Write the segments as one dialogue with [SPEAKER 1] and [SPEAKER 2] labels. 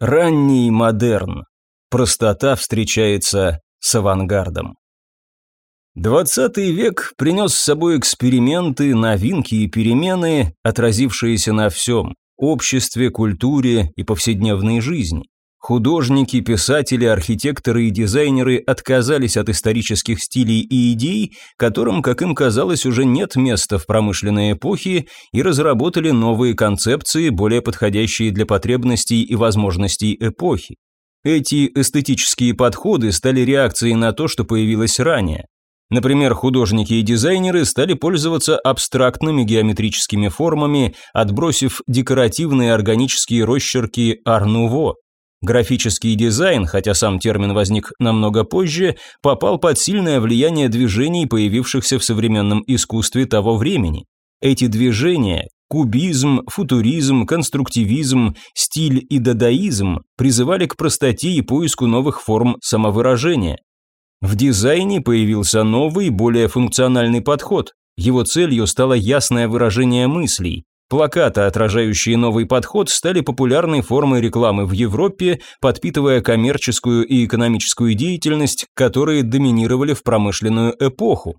[SPEAKER 1] Ранний модерн. Простота встречается с авангардом. Двадцатый век принес с собой эксперименты, новинки и перемены, отразившиеся на всем – обществе, культуре и повседневной жизни. Художники, писатели, архитекторы и дизайнеры отказались от исторических стилей и идей, которым, как им казалось, уже нет места в промышленной эпохе, и разработали новые концепции, более подходящие для потребностей и возможностей эпохи. Эти эстетические подходы стали реакцией на то, что появилось ранее. Например, художники и дизайнеры стали пользоваться абстрактными геометрическими формами, отбросив декоративные органические росчерки Ар-Нуво. Графический дизайн, хотя сам термин возник намного позже, попал под сильное влияние движений, появившихся в современном искусстве того времени. Эти движения – кубизм, футуризм, конструктивизм, стиль и дадаизм – призывали к простоте и поиску новых форм самовыражения. В дизайне появился новый, более функциональный подход. Его целью стало ясное выражение мыслей, Плакаты, отражающие новый подход, стали популярной формой рекламы в Европе, подпитывая коммерческую и экономическую деятельность, которые доминировали в промышленную эпоху.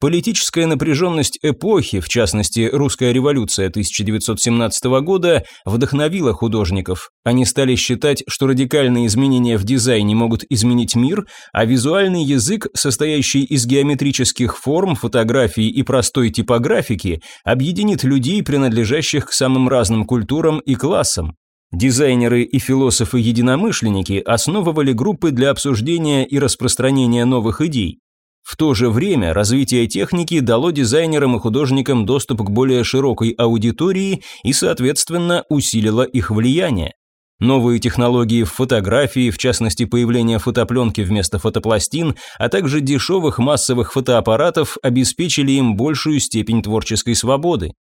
[SPEAKER 1] Политическая напряженность эпохи, в частности, русская революция 1917 года, вдохновила художников. Они стали считать, что радикальные изменения в дизайне могут изменить мир, а визуальный язык, состоящий из геометрических форм, фотографий и простой типографики, объединит людей, принадлежащих к самым разным культурам и классам. Дизайнеры и философы-единомышленники основывали группы для обсуждения и распространения новых идей. В то же время развитие техники дало дизайнерам и художникам доступ к более широкой аудитории и, соответственно, усилило их влияние. Новые технологии в фотографии, в частности появление фотопленки вместо фотопластин, а также дешевых массовых фотоаппаратов обеспечили им большую степень творческой свободы.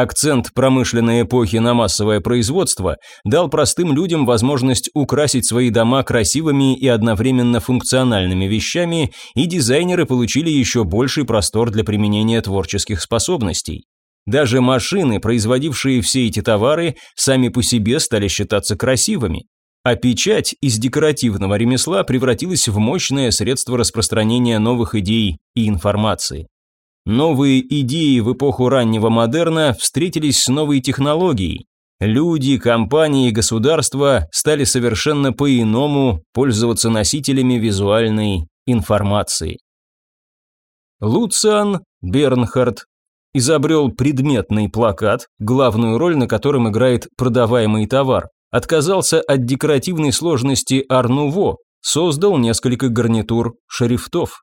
[SPEAKER 1] Акцент промышленной эпохи на массовое производство дал простым людям возможность украсить свои дома красивыми и одновременно функциональными вещами, и дизайнеры получили еще больший простор для применения творческих способностей. Даже машины, производившие все эти товары, сами по себе стали считаться красивыми. А печать из декоративного ремесла превратилась в мощное средство распространения новых идей и информации. Новые идеи в эпоху раннего модерна встретились с новой технологией. Люди, компании и государства стали совершенно по-иному пользоваться носителями визуальной информации. Луциан Бернхард изобрел предметный плакат, главную роль на котором играет продаваемый товар, отказался от декоративной сложности Арнуво, создал несколько гарнитур шрифтов.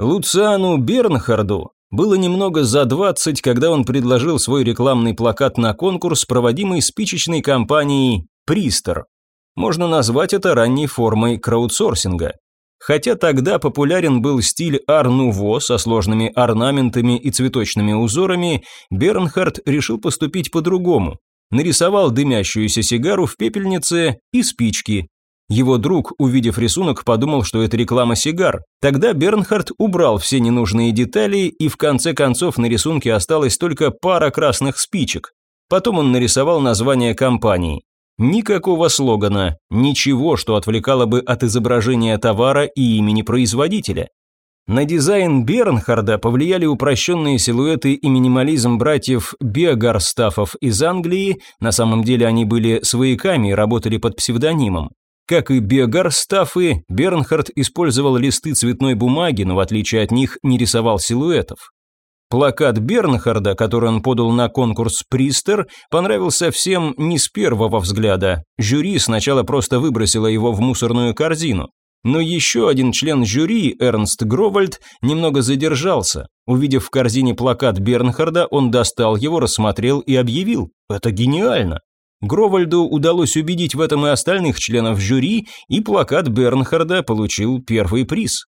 [SPEAKER 1] Луциану Бернхарду было немного за 20, когда он предложил свой рекламный плакат на конкурс, проводимый спичечной компанией «Пристер». Можно назвать это ранней формой краудсорсинга. Хотя тогда популярен был стиль ар-нуво со сложными орнаментами и цветочными узорами, Бернхард решил поступить по-другому. Нарисовал дымящуюся сигару в пепельнице и спички, его друг, увидев рисунок, подумал, что это реклама сигар. Тогда Бернхард убрал все ненужные детали, и в конце концов на рисунке осталась только пара красных спичек. Потом он нарисовал название компании. Никакого слогана, ничего, что отвлекало бы от изображения товара и имени производителя. На дизайн Бернхарда повлияли упрощенные силуэты и минимализм братьев Бегарстафов из Англии, на самом деле они были свояками и работали под псевдонимом. Как и Биогарстафы, Бернхард использовал листы цветной бумаги, но в отличие от них не рисовал силуэтов. Плакат Бернхарда, который он подал на конкурс Пристер, понравился всем не с первого взгляда. Жюри сначала просто выбросило его в мусорную корзину. Но еще один член жюри, Эрнст Гровальд, немного задержался. Увидев в корзине плакат Бернхарда, он достал его, рассмотрел и объявил «Это гениально!». Гровальду удалось убедить в этом и остальных членов жюри, и плакат Бернхарда получил первый приз.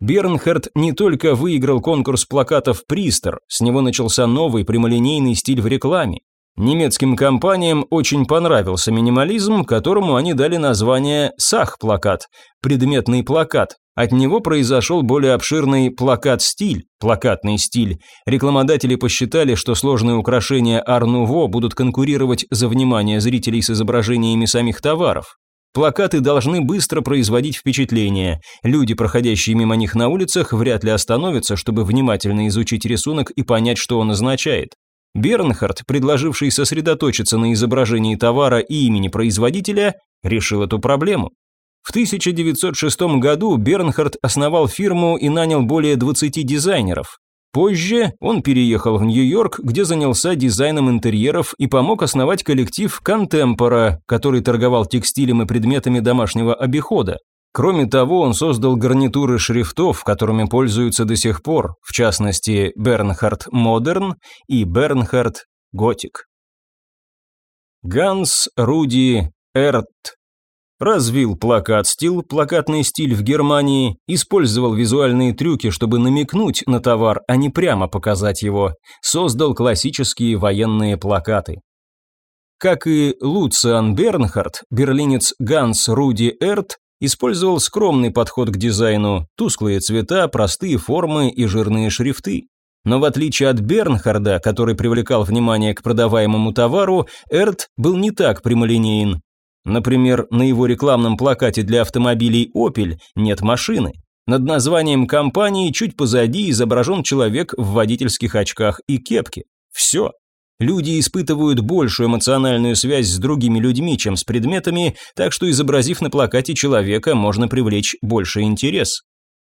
[SPEAKER 1] Бернхард не только выиграл конкурс плакатов «Пристер», с него начался новый прямолинейный стиль в рекламе. Немецким компаниям очень понравился минимализм, которому они дали название «Сах-плакат» – предметный плакат. От него произошел более обширный плакат-стиль, плакатный стиль. Рекламодатели посчитали, что сложные украшения Арнуво будут конкурировать за внимание зрителей с изображениями самих товаров. Плакаты должны быстро производить впечатление. Люди, проходящие мимо них на улицах, вряд ли остановятся, чтобы внимательно изучить рисунок и понять, что он означает. Бернхард, предложивший сосредоточиться на изображении товара и имени производителя, решил эту проблему. В 1906 году Бернхард основал фирму и нанял более 20 дизайнеров. Позже он переехал в Нью-Йорк, где занялся дизайном интерьеров и помог основать коллектив Contempora, который торговал текстилем и предметами домашнего обихода. Кроме того, он создал гарнитуры шрифтов, которыми пользуются до сих пор, в частности, Bernhard Modern и Bernhard Gothic. Ганс Руди Эрт развил Plakatstil, плакатный стиль в Германии, использовал визуальные трюки, чтобы намекнуть на товар, а не прямо показать его, создал классические военные плакаты. Как и Луциан Бернхард, берлинец Ганс Руди Эрт использовал скромный подход к дизайну, тусклые цвета, простые формы и жирные шрифты. Но в отличие от Бернхарда, который привлекал внимание к продаваемому товару, Эрт был не так прямолинеен. Например, на его рекламном плакате для автомобилей Opel нет машины. Над названием компании чуть позади изображен человек в водительских очках и кепке. Все. Люди испытывают большую эмоциональную связь с другими людьми, чем с предметами, так что изобразив на плакате человека, можно привлечь больше интерес.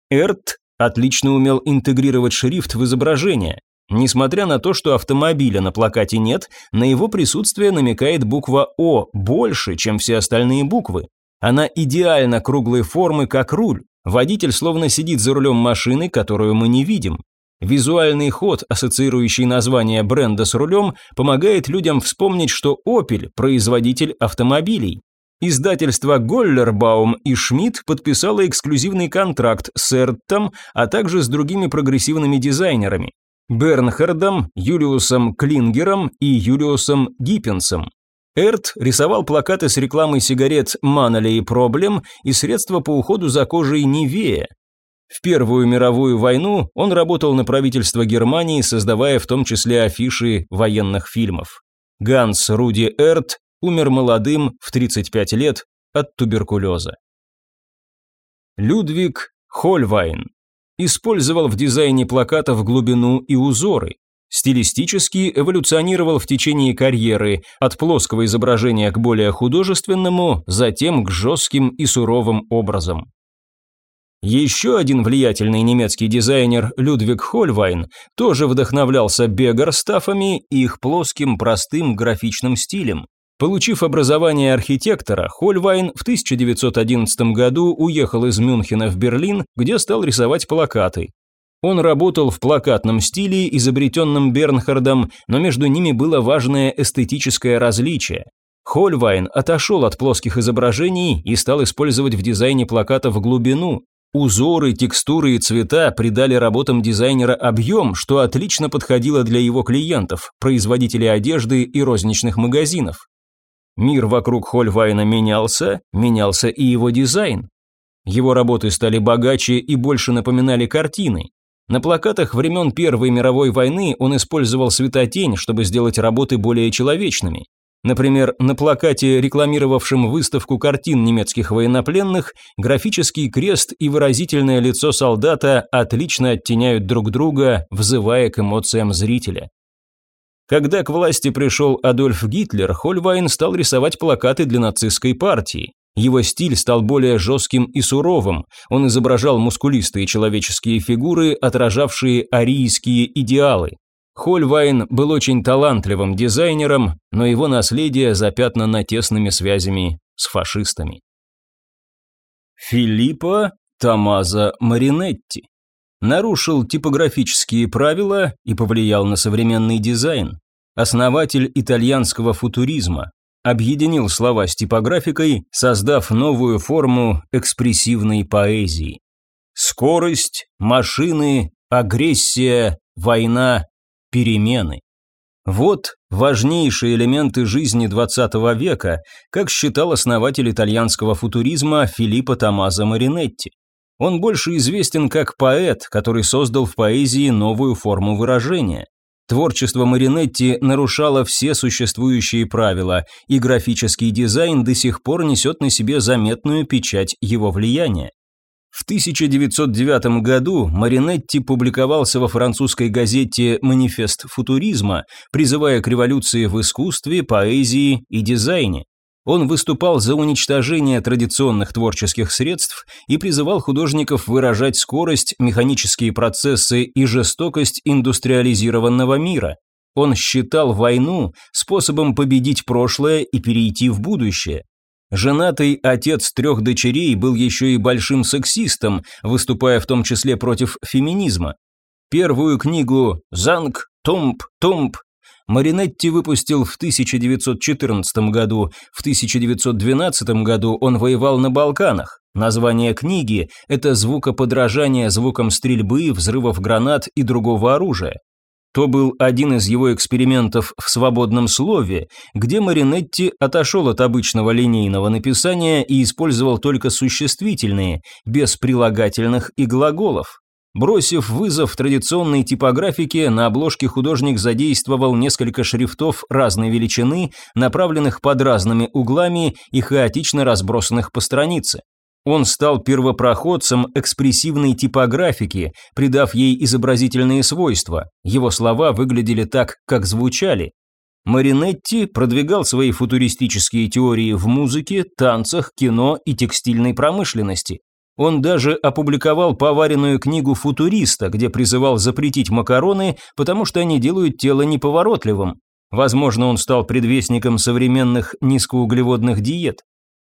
[SPEAKER 1] Эрт отлично умел интегрировать шрифт в изображение. Несмотря на то, что автомобиля на плакате нет, на его присутствие намекает буква О больше, чем все остальные буквы. Она идеально круглой формы, как руль. Водитель словно сидит за рулем машины, которую мы не видим. Визуальный ход, ассоциирующий название бренда с рулем, помогает людям вспомнить, что Opel – производитель автомобилей. Издательство Голлербаум и Шмидт подписало эксклюзивный контракт с Эрттом, а также с другими прогрессивными дизайнерами – Бернхардом, Юлиусом Клингером и Юлиусом Гиппенсом. Эрт рисовал плакаты с рекламой сигарет Маноле и Проблем и средства по уходу за кожей Нивея, в Первую мировую войну он работал на правительство Германии, создавая в том числе афиши военных фильмов. Ганс Руди Эрт умер молодым в 35 лет от туберкулеза. Людвиг Хольвайн использовал в дизайне плакатов глубину и узоры. Стилистически эволюционировал в течение карьеры от плоского изображения к более художественному, затем к жестким и суровым образам. Еще один влиятельный немецкий дизайнер Людвиг Хольвайн тоже вдохновлялся бегарстафами и их плоским, простым графичным стилем. Получив образование архитектора, Хольвайн в 1911 году уехал из Мюнхена в Берлин, где стал рисовать плакаты. Он работал в плакатном стиле, изобретенном Бернхардом, но между ними было важное эстетическое различие. Хольвайн отошел от плоских изображений и стал использовать в дизайне плакатов глубину, Узоры, текстуры и цвета придали работам дизайнера объем, что отлично подходило для его клиентов, производителей одежды и розничных магазинов. Мир вокруг Хольвайна менялся, менялся и его дизайн. Его работы стали богаче и больше напоминали картины. На плакатах времен Первой мировой войны он использовал светотень, чтобы сделать работы более человечными. Например, на плакате, рекламировавшем выставку картин немецких военнопленных, графический крест и выразительное лицо солдата отлично оттеняют друг друга, взывая к эмоциям зрителя. Когда к власти пришел Адольф Гитлер, Хольвайн стал рисовать плакаты для нацистской партии. Его стиль стал более жестким и суровым. Он изображал мускулистые человеческие фигуры, отражавшие арийские идеалы. Хольвайн был очень талантливым дизайнером, но его наследие запятнано тесными связями с фашистами. Филиппо Томазо Маринетти нарушил типографические правила и повлиял на современный дизайн. Основатель итальянского футуризма, объединил слова с типографикой, создав новую форму экспрессивной поэзии. Скорость, машины, агрессия, война, перемены. Вот важнейшие элементы жизни XX века, как считал основатель итальянского футуризма Филиппо Томазо Маринетти. Он больше известен как поэт, который создал в поэзии новую форму выражения. Творчество Маринетти нарушало все существующие правила, и графический дизайн до сих пор несет на себе заметную печать его влияния. В 1909 году Маринетти публиковался во французской газете «Манифест футуризма», призывая к революции в искусстве, поэзии и дизайне. Он выступал за уничтожение традиционных творческих средств и призывал художников выражать скорость, механические процессы и жестокость индустриализированного мира. Он считал войну способом победить прошлое и перейти в будущее. Женатый отец трех дочерей был еще и большим сексистом, выступая в том числе против феминизма. Первую книгу «Занг, Тумп, Тумп» Маринетти выпустил в 1914 году, в 1912 году он воевал на Балканах. Название книги – это звукоподражание звукам стрельбы, взрывов гранат и другого оружия. То был один из его экспериментов в свободном слове, где Маринетти отошел от обычного линейного написания и использовал только существительные, без прилагательных и глаголов. Бросив вызов традиционной типографике, на обложке художник задействовал несколько шрифтов разной величины, направленных под разными углами и хаотично разбросанных по странице. Он стал первопроходцем экспрессивной типографики, придав ей изобразительные свойства. Его слова выглядели так, как звучали. Маринетти продвигал свои футуристические теории в музыке, танцах, кино и текстильной промышленности. Он даже опубликовал поваренную книгу футуриста, где призывал запретить макароны, потому что они делают тело неповоротливым. Возможно, он стал предвестником современных низкоуглеводных диет.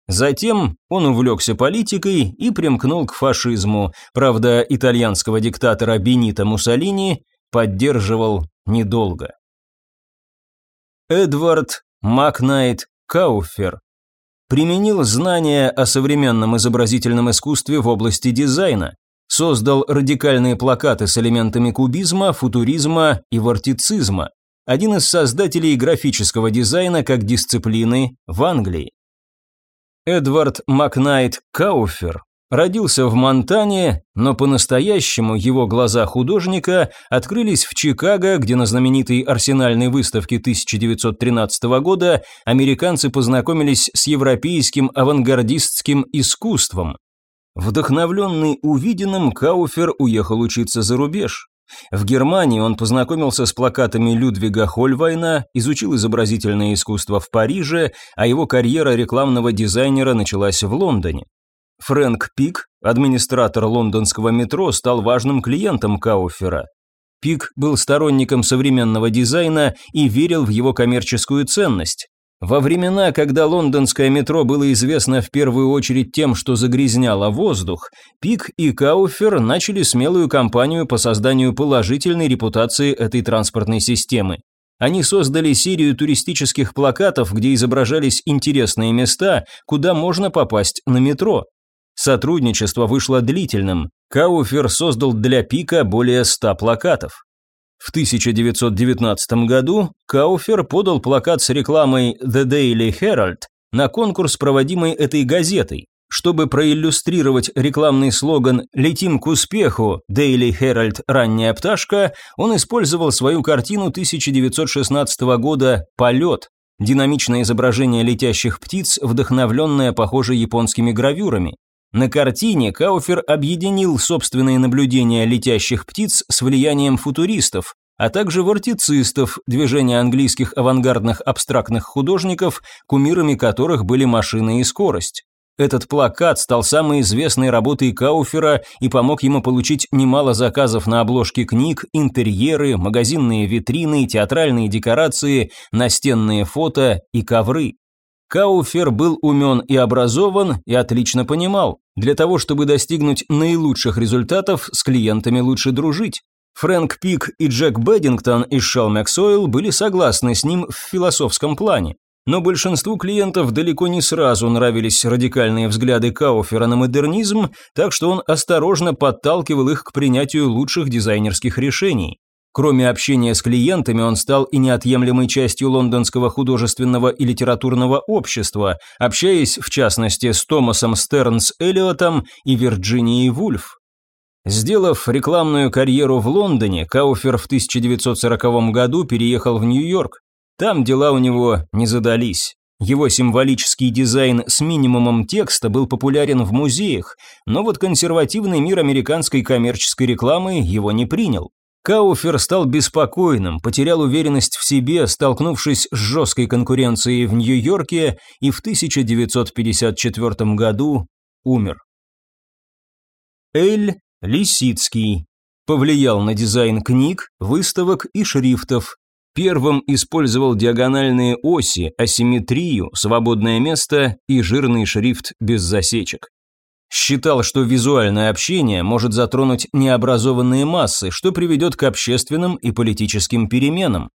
[SPEAKER 1] Затем он увлекся политикой и примкнул к фашизму, правда, итальянского диктатора Бенита Муссолини поддерживал недолго. Эдвард Макнайт Кауфер применил знания о современном изобразительном искусстве в области дизайна, создал радикальные плакаты с элементами кубизма, футуризма и вортицизма, один из создателей графического дизайна как дисциплины в Англии. Эдвард Макнайт Кауфер Родился в Монтане, но по-настоящему его глаза художника открылись в Чикаго, где на знаменитой арсенальной выставке 1913 года американцы познакомились с европейским авангардистским искусством. Вдохновленный увиденным, Кауфер уехал учиться за рубеж. В Германии он познакомился с плакатами Людвига Хольвайна, изучил изобразительное искусство в Париже, а его карьера рекламного дизайнера началась в Лондоне. Фрэнк Пик, администратор лондонского метро, стал важным клиентом Кауфера. Пик был сторонником современного дизайна и верил в его коммерческую ценность. Во времена, когда лондонское метро было известно в первую очередь тем, что загрязняло воздух, Пик и Кауфер начали смелую кампанию по созданию положительной репутации этой транспортной системы. Они создали серию туристических плакатов, где изображались интересные места, куда можно попасть на метро. Сотрудничество вышло длительным. Кауфер создал для Пика более 100 плакатов. В 1919 году Кауфер подал плакат с рекламой The Daily Herald на конкурс, проводимый этой газетой. Чтобы проиллюстрировать рекламный слоган «Летим к успеху, Daily Herald «Ранняя пташка», он использовал свою картину 1916 года «Полет», динамичное изображение летящих птиц, вдохновленное, похоже, японскими гравюрами. На картине Кауфер объединил собственные наблюдения летящих птиц с влиянием футуристов, а также вортицистов, движения английских авангардных абстрактных художников, кумирами которых были машины и скорость. Этот плакат стал самой известной работой Кауфера и помог ему получить немало заказов на обложки книг, интерьеры, магазинные витрины, театральные декорации, настенные фото и ковры. Кауфер был умен и образован и отлично понимал, для того, чтобы достигнуть наилучших результатов, с клиентами лучше дружить. Фрэнк Пик и Джек Бэддингтон из Shell Максойл были согласны с ним в философском плане. Но большинству клиентов далеко не сразу нравились радикальные взгляды Кауфера на модернизм, так что он осторожно подталкивал их к принятию лучших дизайнерских решений. Кроме общения с клиентами, он стал и неотъемлемой частью лондонского художественного и литературного общества, общаясь, в частности, с Томасом Стернс Эллиотом и Вирджинией Вульф. Сделав рекламную карьеру в Лондоне, Кауфер в 1940 году переехал в Нью-Йорк. Там дела у него не задались. Его символический дизайн с минимумом текста был популярен в музеях, но вот консервативный мир американской коммерческой рекламы его не принял. Кауфер стал беспокойным, потерял уверенность в себе, столкнувшись с жесткой конкуренцией в Нью-Йорке и в 1954 году умер. Эль Лисицкий повлиял на дизайн книг, выставок и шрифтов, Первым использовал диагональные оси, асимметрию, свободное место и жирный шрифт без засечек. Считал, что визуальное общение может затронуть необразованные массы, что приведет к общественным и политическим переменам.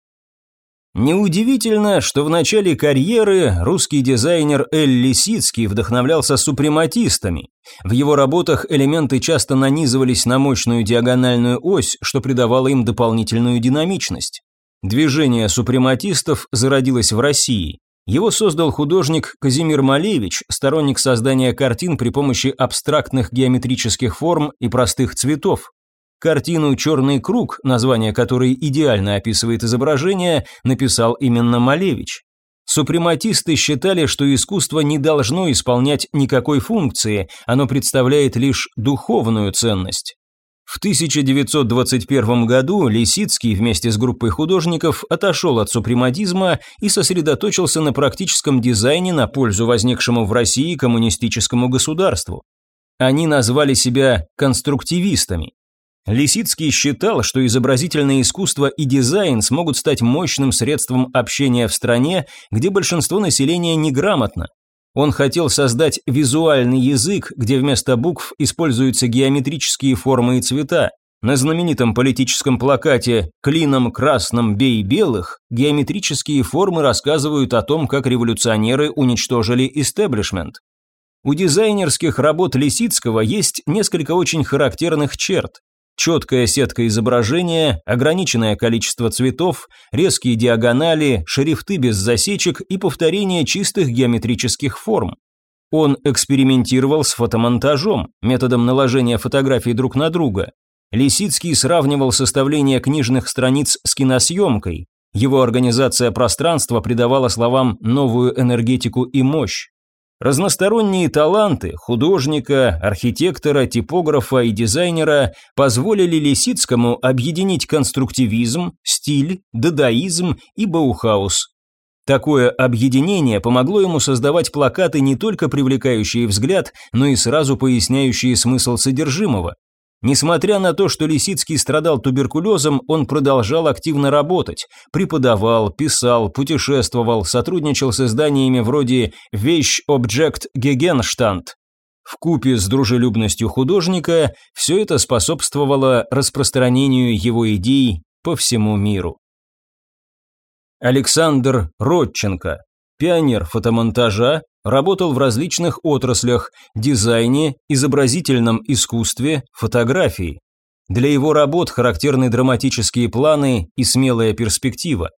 [SPEAKER 1] Неудивительно, что в начале карьеры русский дизайнер Эль Лисицкий вдохновлялся супрематистами. В его работах элементы часто нанизывались на мощную диагональную ось, что придавало им дополнительную динамичность. Движение супрематистов зародилось в России. Его создал художник Казимир Малевич, сторонник создания картин при помощи абстрактных геометрических форм и простых цветов. Картину «Черный круг», название которой идеально описывает изображение, написал именно Малевич. Супрематисты считали, что искусство не должно исполнять никакой функции, оно представляет лишь духовную ценность. В 1921 году Лисицкий вместе с группой художников отошел от супрематизма и сосредоточился на практическом дизайне на пользу возникшему в России коммунистическому государству. Они назвали себя конструктивистами. Лисицкий считал, что изобразительное искусство и дизайн смогут стать мощным средством общения в стране, где большинство населения неграмотно, он хотел создать визуальный язык, где вместо букв используются геометрические формы и цвета. На знаменитом политическом плакате «Клином красным бей белых» геометрические формы рассказывают о том, как революционеры уничтожили истеблишмент. У дизайнерских работ Лисицкого есть несколько очень характерных черт. Четкая сетка изображения, ограниченное количество цветов, резкие диагонали, шрифты без засечек и повторение чистых геометрических форм. Он экспериментировал с фотомонтажом, методом наложения фотографий друг на друга. Лисицкий сравнивал составление книжных страниц с киносъемкой. Его организация пространства придавала словам новую энергетику и мощь. Разносторонние таланты художника, архитектора, типографа и дизайнера позволили Лисицкому объединить конструктивизм, стиль, дадаизм и баухаус. Такое объединение помогло ему создавать плакаты не только привлекающие взгляд, но и сразу поясняющие смысл содержимого. Несмотря на то, что Лисицкий страдал туберкулезом, он продолжал активно работать. Преподавал, писал, путешествовал, сотрудничал с изданиями вроде «Вещь Объект Гегенштадт». В купе с дружелюбностью художника все это способствовало распространению его идей по всему миру. Александр Родченко, пионер фотомонтажа, Работал в различных отраслях – дизайне, изобразительном искусстве, фотографии. Для его работ характерны драматические планы и смелая перспектива.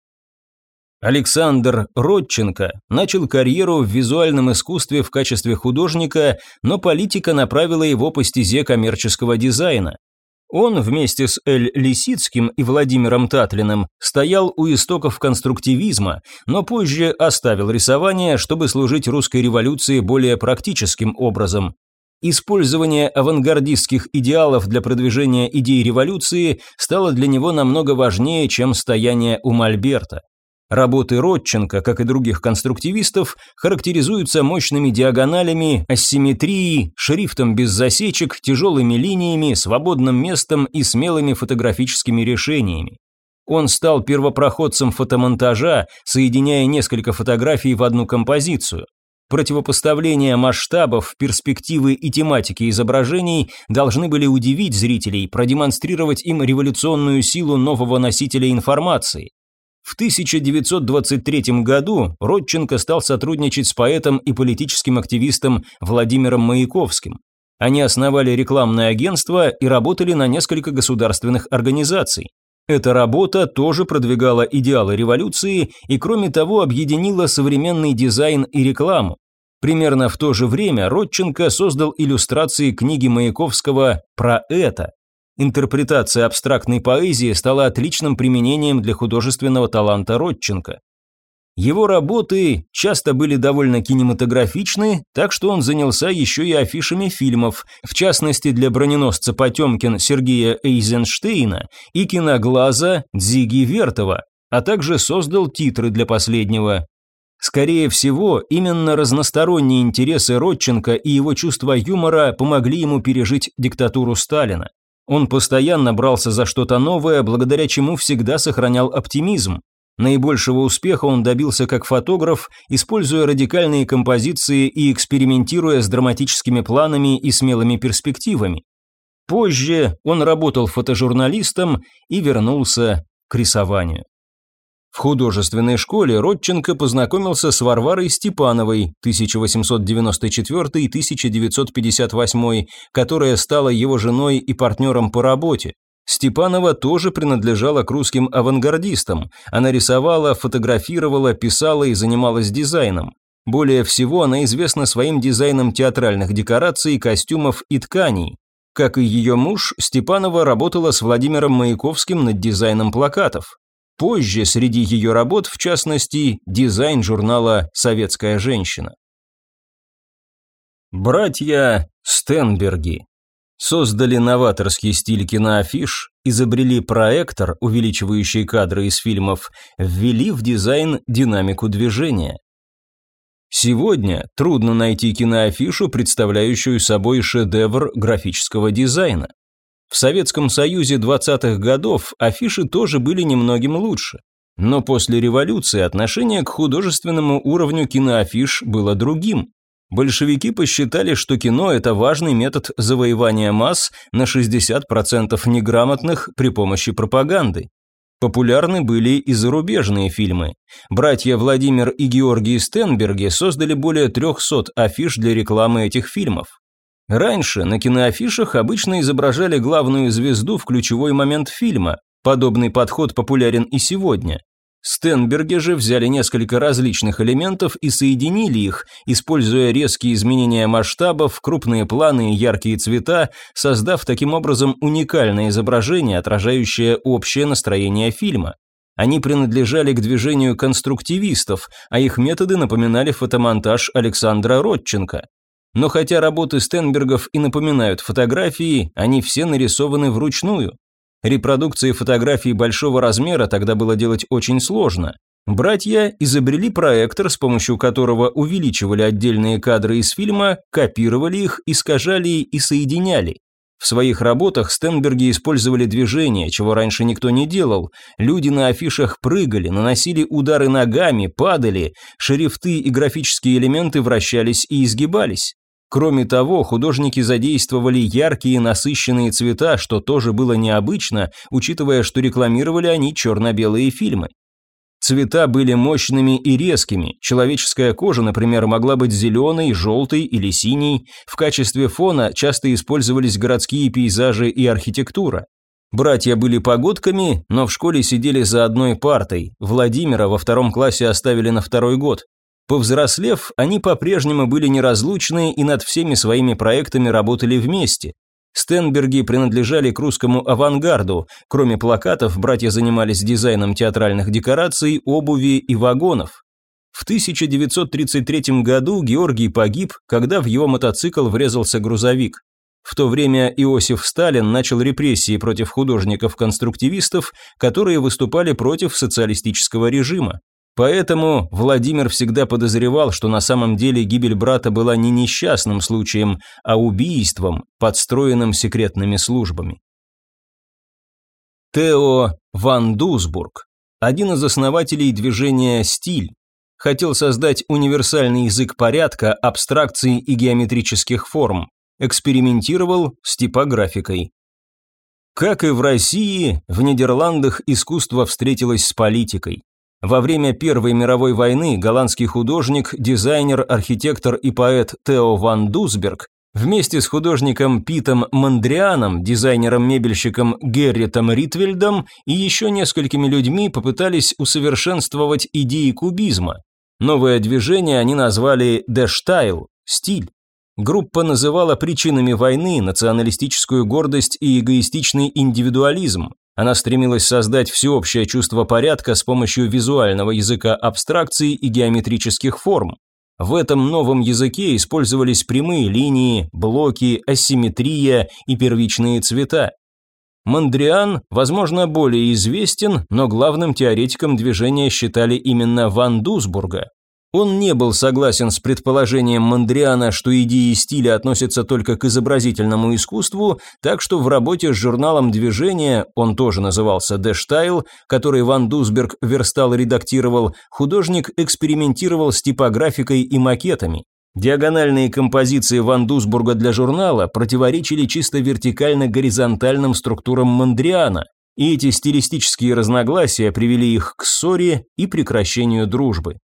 [SPEAKER 1] Александр Родченко начал карьеру в визуальном искусстве в качестве художника, но политика направила его по стезе коммерческого дизайна. Он вместе с Эль Лисицким и Владимиром Татлиным стоял у истоков конструктивизма, но позже оставил рисование, чтобы служить русской революции более практическим образом. Использование авангардистских идеалов для продвижения идей революции стало для него намного важнее, чем стояние у Мольберта. Работы Родченко, как и других конструктивистов, характеризуются мощными диагоналями, асимметрией, шрифтом без засечек, тяжелыми линиями, свободным местом и смелыми фотографическими решениями. Он стал первопроходцем фотомонтажа, соединяя несколько фотографий в одну композицию. Противопоставление масштабов, перспективы и тематики изображений должны были удивить зрителей, продемонстрировать им революционную силу нового носителя информации. В 1923 году Родченко стал сотрудничать с поэтом и политическим активистом Владимиром Маяковским. Они основали рекламное агентство и работали на несколько государственных организаций. Эта работа тоже продвигала идеалы революции и, кроме того, объединила современный дизайн и рекламу. Примерно в то же время Родченко создал иллюстрации книги Маяковского «Про это». Интерпретация абстрактной поэзии стала отличным применением для художественного таланта Родченко. Его работы часто были довольно кинематографичны, так что он занялся еще и афишами фильмов, в частности для броненосца Потемкин Сергея Эйзенштейна и киноглаза Дзиги Вертова, а также создал титры для последнего. Скорее всего, именно разносторонние интересы Родченко и его чувство юмора помогли ему пережить диктатуру Сталина. Он постоянно брался за что-то новое, благодаря чему всегда сохранял оптимизм, Наибольшего успеха он добился как фотограф, используя радикальные композиции и экспериментируя с драматическими планами и смелыми перспективами. Позже он работал фотожурналистом и вернулся к рисованию. В художественной школе Родченко познакомился с Варварой Степановой 1894-1958, которая стала его женой и партнером по работе. Степанова тоже принадлежала к русским авангардистам. Она рисовала, фотографировала, писала и занималась дизайном. Более всего она известна своим дизайном театральных декораций, костюмов и тканей. Как и ее муж, Степанова работала с Владимиром Маяковским над дизайном плакатов. Позже среди ее работ, в частности, дизайн журнала «Советская женщина». Братья Стенберги создали новаторский стиль киноафиш, изобрели проектор, увеличивающий кадры из фильмов, ввели в дизайн динамику движения. Сегодня трудно найти киноафишу, представляющую собой шедевр графического дизайна. В Советском Союзе 20-х годов афиши тоже были немногим лучше. Но после революции отношение к художественному уровню киноафиш было другим. Большевики посчитали, что кино – это важный метод завоевания масс на 60% неграмотных при помощи пропаганды. Популярны были и зарубежные фильмы. Братья Владимир и Георгий Стенберги создали более 300 афиш для рекламы этих фильмов. Раньше на киноафишах обычно изображали главную звезду в ключевой момент фильма. Подобный подход популярен и сегодня. Стенберги же взяли несколько различных элементов и соединили их, используя резкие изменения масштабов, крупные планы и яркие цвета, создав таким образом уникальное изображение, отражающее общее настроение фильма. Они принадлежали к движению конструктивистов, а их методы напоминали фотомонтаж Александра Родченко. Но хотя работы Стенбергов и напоминают фотографии, они все нарисованы вручную. Репродукции фотографий большого размера тогда было делать очень сложно. Братья изобрели проектор, с помощью которого увеличивали отдельные кадры из фильма, копировали их, искажали и соединяли. В своих работах Стенберги использовали движение, чего раньше никто не делал. Люди на афишах прыгали, наносили удары ногами, падали, шрифты и графические элементы вращались и изгибались. Кроме того, художники задействовали яркие насыщенные цвета, что тоже было необычно, учитывая, что рекламировали они черно-белые фильмы. Цвета были мощными и резкими. Человеческая кожа, например, могла быть зеленой, желтой или синей. В качестве фона часто использовались городские пейзажи и архитектура. Братья были погодками, но в школе сидели за одной партой. Владимира во втором классе оставили на второй год. Повзрослев, они по-прежнему были неразлучны и над всеми своими проектами работали вместе. Стенберги принадлежали к русскому авангарду. Кроме плакатов, братья занимались дизайном театральных декораций, обуви и вагонов. В 1933 году Георгий погиб, когда в его мотоцикл врезался грузовик. В то время Иосиф Сталин начал репрессии против художников-конструктивистов, которые выступали против социалистического режима. Поэтому Владимир всегда подозревал, что на самом деле гибель брата была не несчастным случаем, а убийством, подстроенным секретными службами. Тео Ван Дусбург, один из основателей движения «Стиль», хотел создать универсальный язык порядка, абстракций и геометрических форм, экспериментировал с типографикой. Как и в России, в Нидерландах искусство встретилось с политикой. Во время Первой мировой войны голландский художник, дизайнер, архитектор и поэт Тео ван Дусберг Вместе с художником Питом Мандрианом, дизайнером-мебельщиком Герритом Ритвельдом и еще несколькими людьми попытались усовершенствовать идеи кубизма. Новое движение они назвали «Дештайл» – «стиль». Группа называла причинами войны националистическую гордость и эгоистичный индивидуализм. Она стремилась создать всеобщее чувство порядка с помощью визуального языка абстракций и геометрических форм. В этом новом языке использовались прямые линии, блоки, асимметрия и первичные цвета. Мандриан, возможно, более известен, но главным теоретиком движения считали именно Ван Дусбурга. Он не был согласен с предположением Мандриана, что идеи стиля относятся только к изобразительному искусству, так что в работе с журналом движения, он тоже назывался «Дештайл», который Ван Дусберг верстал и редактировал, художник экспериментировал с типографикой и макетами. Диагональные композиции Ван Дусбурга для журнала противоречили чисто вертикально-горизонтальным структурам Мандриана, и эти стилистические разногласия привели их к ссоре и прекращению дружбы.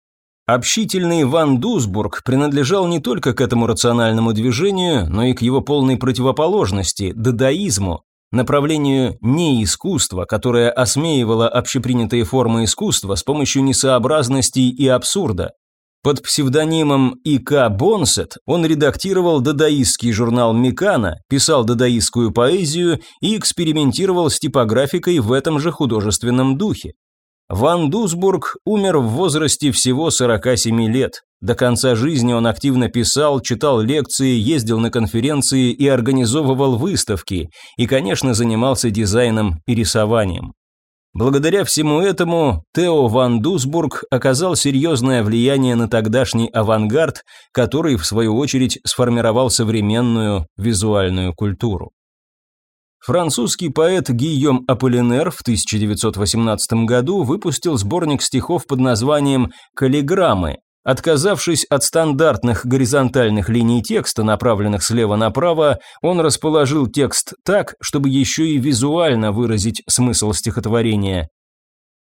[SPEAKER 1] Общительный Ван Дусбург принадлежал не только к этому рациональному движению, но и к его полной противоположности – дадаизму, направлению не искусства, которое осмеивало общепринятые формы искусства с помощью несообразностей и абсурда. Под псевдонимом И.К. Бонсет он редактировал дадаистский журнал «Микана», писал дадаистскую поэзию и экспериментировал с типографикой в этом же художественном духе. Ван Дусбург умер в возрасте всего 47 лет. До конца жизни он активно писал, читал лекции, ездил на конференции и организовывал выставки, и, конечно, занимался дизайном и рисованием. Благодаря всему этому Тео Ван Дусбург оказал серьезное влияние на тогдашний авангард, который, в свою очередь, сформировал современную визуальную культуру. Французский поэт Гийом Аполлинер в 1918 году выпустил сборник стихов под названием «Каллиграммы». Отказавшись от стандартных горизонтальных линий текста, направленных слева направо, он расположил текст так, чтобы еще и визуально выразить смысл стихотворения.